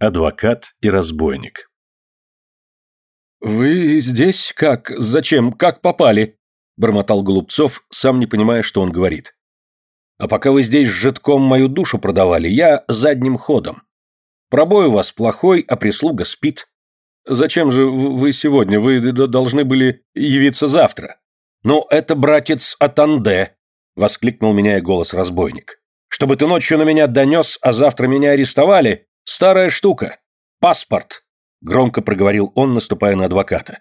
Адвокат и разбойник. «Вы здесь? Как? Зачем? Как попали?» – бормотал Голубцов, сам не понимая, что он говорит. «А пока вы здесь с житком мою душу продавали, я задним ходом. Пробой у вас плохой, а прислуга спит. Зачем же вы сегодня? Вы должны были явиться завтра». «Ну, это братец Атанде», – воскликнул меняя голос разбойник. «Чтобы ты ночью на меня донес, а завтра меня арестовали, Старая штука. Паспорт, громко проговорил он, наступая на адвоката.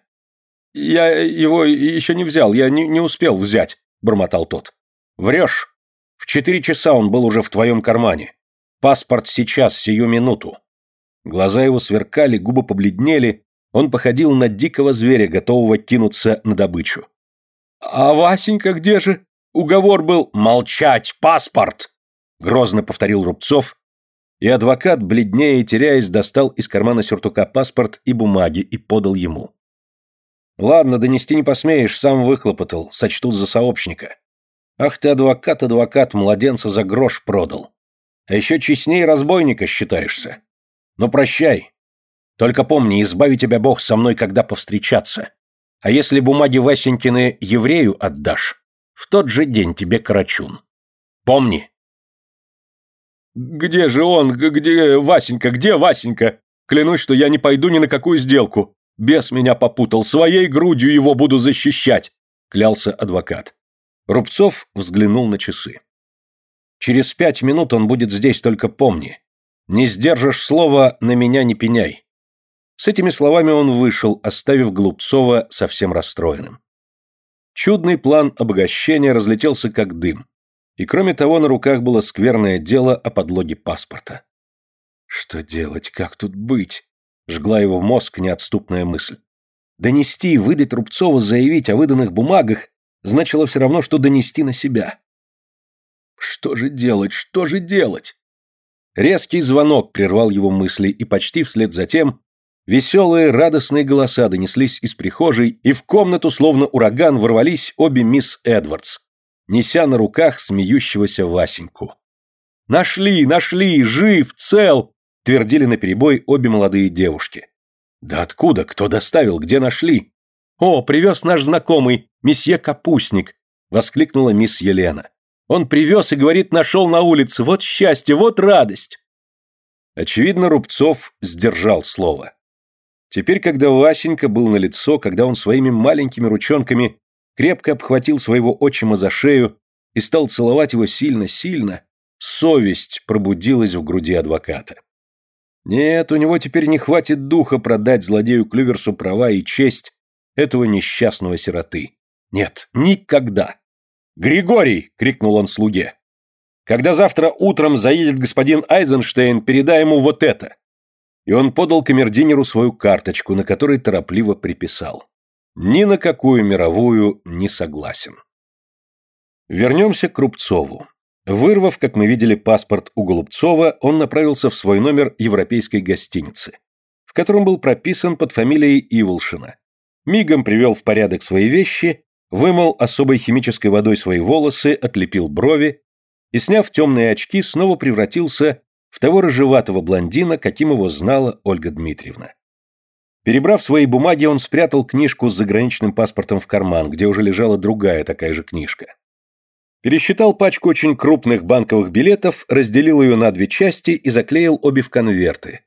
Я его еще не взял, я не, не успел взять, бормотал тот. Врешь. В четыре часа он был уже в твоем кармане. Паспорт сейчас, сию минуту. Глаза его сверкали, губы побледнели, он походил на дикого зверя, готового кинуться на добычу. «А Васенька где же? Уговор был молчать, паспорт!» Грозно повторил Рубцов, и адвокат, бледнее и теряясь, достал из кармана сюртука паспорт и бумаги и подал ему. «Ладно, донести не посмеешь, сам выхлопотал, сочтут за сообщника. Ах ты, адвокат, адвокат, младенца за грош продал. А еще честнее разбойника считаешься. Ну, прощай. Только помни, избави тебя Бог со мной, когда повстречаться. А если бумаги Васенькины еврею отдашь, в тот же день тебе карачун. Помни, «Где же он? Где Васенька? Где Васенька? Клянусь, что я не пойду ни на какую сделку. Бес меня попутал, своей грудью его буду защищать», — клялся адвокат. Рубцов взглянул на часы. «Через пять минут он будет здесь, только помни. Не сдержишь слова, на меня не пеняй». С этими словами он вышел, оставив Глупцова совсем расстроенным. Чудный план обогащения разлетелся как дым. И кроме того, на руках было скверное дело о подлоге паспорта. Что делать, как тут быть? Жгла его мозг неотступная мысль. Донести, выдать Рубцова, заявить о выданных бумагах значило все равно, что донести на себя. Что же делать, что же делать? Резкий звонок прервал его мысли, и почти вслед за тем веселые, радостные голоса донеслись из прихожей, и в комнату, словно ураган, ворвались обе мисс Эдвардс, неся на руках смеющегося Васеньку. «Нашли, нашли, жив, цел!» – твердили наперебой обе молодые девушки. «Да откуда? Кто доставил? Где нашли?» «О, привез наш знакомый, месье Капустник!» – воскликнула мисс Елена. «Он привез и говорит, нашел на улице. Вот счастье, вот радость!» Очевидно, Рубцов сдержал слово. Теперь, когда Васенька был на лицо, когда он своими маленькими ручонками крепко обхватил своего отчима за шею и стал целовать его сильно-сильно, совесть пробудилась в груди адвоката. Нет, у него теперь не хватит духа продать злодею Клюверсу права и честь этого несчастного сироты. Нет, никогда. «Григорий!» — крикнул он слуге. «Когда завтра утром заедет господин Айзенштейн, передай ему вот это!» И он подал камердинеру свою карточку, на которой торопливо приписал. Ни на какую мировую не согласен. Вернемся к Рубцову. Вырвав, как мы видели, паспорт у Голубцова, он направился в свой номер европейской гостиницы, в котором был прописан под фамилией Иволшина. Мигом привел в порядок свои вещи, вымыл особой химической водой свои волосы, отлепил брови и, сняв темные очки, снова превратился в того рыжеватого блондина, каким его знала Ольга Дмитриевна. Перебрав свои бумаги, он спрятал книжку с заграничным паспортом в карман, где уже лежала другая такая же книжка. Пересчитал пачку очень крупных банковых билетов, разделил ее на две части и заклеил обе в конверты.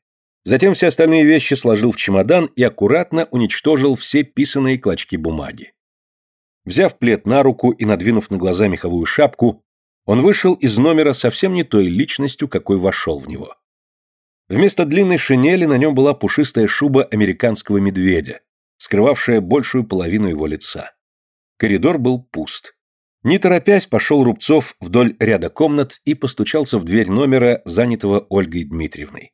Затем все остальные вещи сложил в чемодан и аккуратно уничтожил все писанные клочки бумаги. Взяв плед на руку и надвинув на глаза меховую шапку, он вышел из номера совсем не той личностью, какой вошел в него. Вместо длинной шинели на нем была пушистая шуба американского медведя, скрывавшая большую половину его лица. Коридор был пуст. Не торопясь, пошел Рубцов вдоль ряда комнат и постучался в дверь номера, занятого Ольгой Дмитриевной.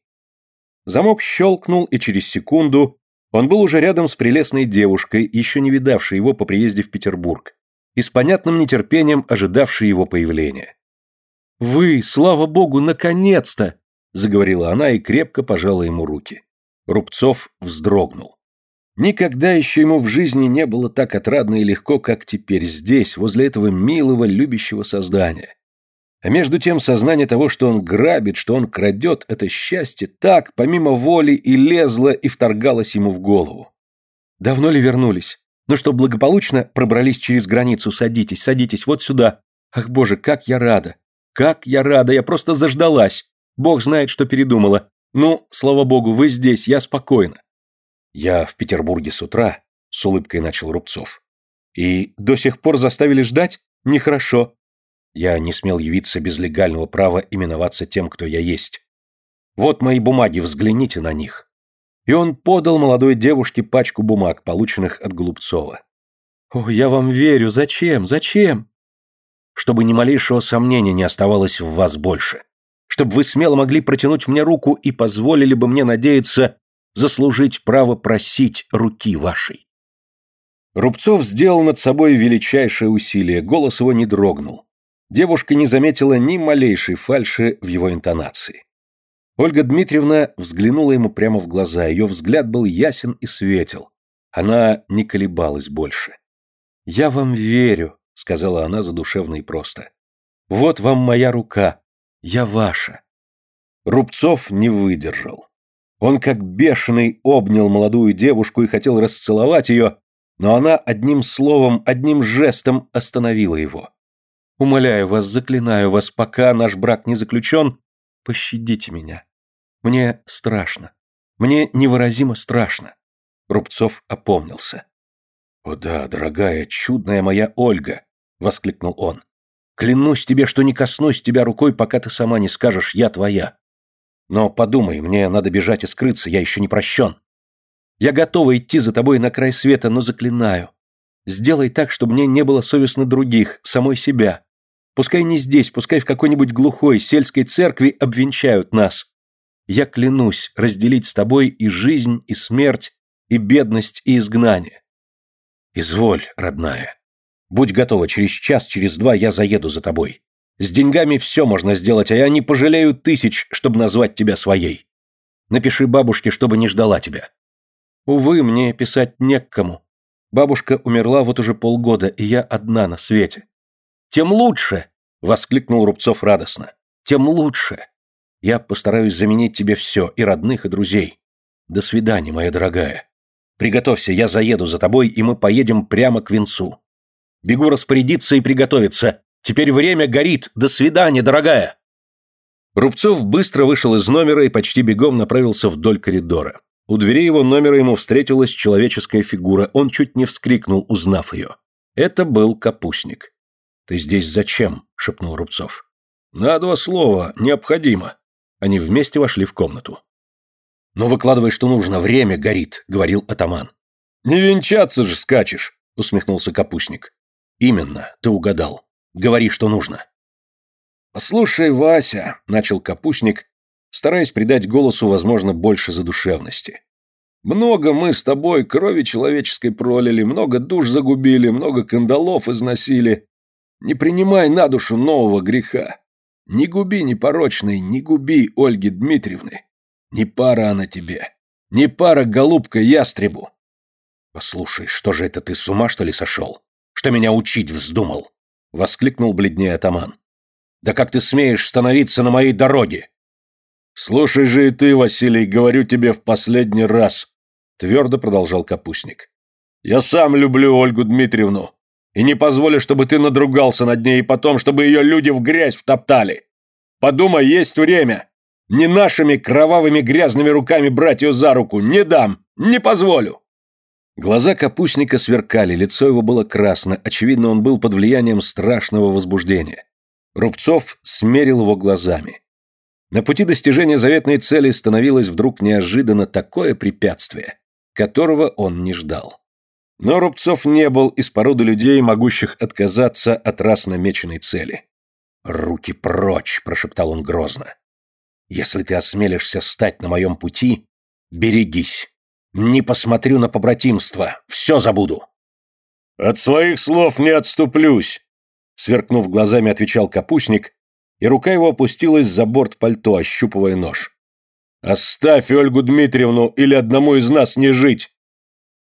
Замок щелкнул, и через секунду он был уже рядом с прелестной девушкой, еще не видавшей его по приезде в Петербург, и с понятным нетерпением ожидавшей его появления. «Вы, слава богу, наконец-то!» Заговорила она и крепко пожала ему руки. Рубцов вздрогнул. Никогда еще ему в жизни не было так отрадно и легко, как теперь здесь, возле этого милого, любящего создания. А между тем сознание того, что он грабит, что он крадет, это счастье, так, помимо воли, и лезло, и вторгалось ему в голову. «Давно ли вернулись? Ну что, благополучно пробрались через границу? Садитесь, садитесь, вот сюда. Ах, боже, как я рада! Как я рада, я просто заждалась. Бог знает, что передумала. Ну, слава богу, вы здесь, я спокойна». «Я в Петербурге с утра», — с улыбкой начал Рубцов. «И до сих пор заставили ждать? Нехорошо. Я не смел явиться без легального права именоваться тем, кто я есть. Вот мои бумаги, взгляните на них. И он подал молодой девушке пачку бумаг, полученных от Голубцова. О, я вам верю, зачем, зачем? Чтобы ни малейшего сомнения не оставалось в вас больше. Чтобы вы смело могли протянуть мне руку и позволили бы мне надеяться заслужить право просить руки вашей. Рубцов сделал над собой величайшее усилие, голос его не дрогнул. Девушка не заметила ни малейшей фальши в его интонации. Ольга Дмитриевна взглянула ему прямо в глаза, ее взгляд был ясен и светел. Она не колебалась больше. «Я вам верю», — сказала она задушевно и просто. «Вот вам моя рука. Я ваша». Рубцов не выдержал. Он как бешеный обнял молодую девушку и хотел расцеловать ее, но она одним словом, одним жестом остановила его. Умоляю вас, заклинаю вас, пока наш брак не заключен, пощадите меня. Мне страшно. Мне невыразимо страшно. Рубцов опомнился. «О да, дорогая, чудная моя Ольга!» — воскликнул он. «Клянусь тебе, что не коснусь тебя рукой, пока ты сама не скажешь «я твоя». Но подумай, мне надо бежать и скрыться, я еще не прощен. Я готова идти за тобой на край света, но заклинаю. Сделай так, чтобы мне не было совестно других, самой себя. Пускай не здесь, пускай в какой-нибудь глухой сельской церкви обвенчают нас. Я клянусь разделить с тобой и жизнь, и смерть, и бедность, и изгнание. Изволь, родная. Будь готова, через час, через два я заеду за тобой. С деньгами все можно сделать, а я не пожалею тысяч, чтобы назвать тебя своей. Напиши бабушке, чтобы не ждала тебя. Увы, мне писать не к кому. Бабушка умерла вот уже полгода, и я одна на свете тем лучше!» — воскликнул Рубцов радостно. «Тем лучше! Я постараюсь заменить тебе все, и родных, и друзей. До свидания, моя дорогая. Приготовься, я заеду за тобой, и мы поедем прямо к венцу. Бегу распорядиться и приготовиться. Теперь время горит. До свидания, дорогая!» Рубцов быстро вышел из номера и почти бегом направился вдоль коридора. У двери его номера ему встретилась человеческая фигура, он чуть не вскрикнул, узнав ее. Это был капустник. «Ты здесь зачем?» — шепнул Рубцов. «На два слова. Необходимо». Они вместе вошли в комнату. «Ну, выкладывай, что нужно. Время горит», — говорил атаман. «Не венчаться же скачешь», — усмехнулся капустник. «Именно. Ты угадал. Говори, что нужно». «Слушай, Вася», — начал капустник, стараясь придать голосу, возможно, больше задушевности. «Много мы с тобой крови человеческой пролили, много душ загубили, много кандалов износили, не принимай на душу нового греха. Не губи непорочной, не губи Ольги Дмитриевны. Не пара она тебе. Не пара голубка ястребу. Послушай, что же это ты с ума, что ли, сошел? Что меня учить вздумал? Воскликнул бледнее атаман. Да как ты смеешь становиться на моей дороге? Слушай же и ты, Василий, говорю тебе в последний раз, твердо продолжал капустник. Я сам люблю Ольгу Дмитриевну и не позволю, чтобы ты надругался над ней и потом, чтобы ее люди в грязь втоптали. Подумай, есть время. Не нашими кровавыми грязными руками брать ее за руку. Не дам, не позволю. Глаза капустника сверкали, лицо его было красно, очевидно, он был под влиянием страшного возбуждения. Рубцов смерил его глазами. На пути достижения заветной цели становилось вдруг неожиданно такое препятствие, которого он не ждал. Но Рубцов не был из породы людей, могущих отказаться от раз намеченной цели. «Руки прочь!» – прошептал он грозно. «Если ты осмелишься стать на моем пути, берегись. Не посмотрю на побратимство, все забуду». «От своих слов не отступлюсь», – сверкнув глазами, отвечал капустник, и рука его опустилась за борт пальто, ощупывая нож. «Оставь Ольгу Дмитриевну, или одному из нас не жить.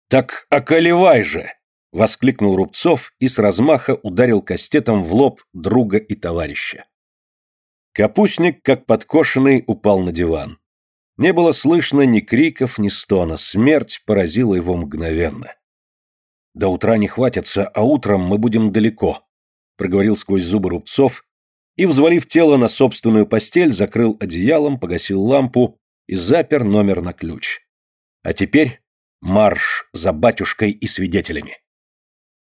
«Так околевай же!» — воскликнул Рубцов и с размаха ударил кастетом в лоб друга и товарища. Капустник, как подкошенный, упал на диван. Не было слышно ни криков, ни стона, смерть поразила его мгновенно. «До утра не хватится, а утром мы будем далеко», — проговорил сквозь зубы Рубцов и, взвалив тело на собственную постель, закрыл одеялом, погасил лампу и запер номер на ключ. А теперь марш за батюшкой и свидетелями.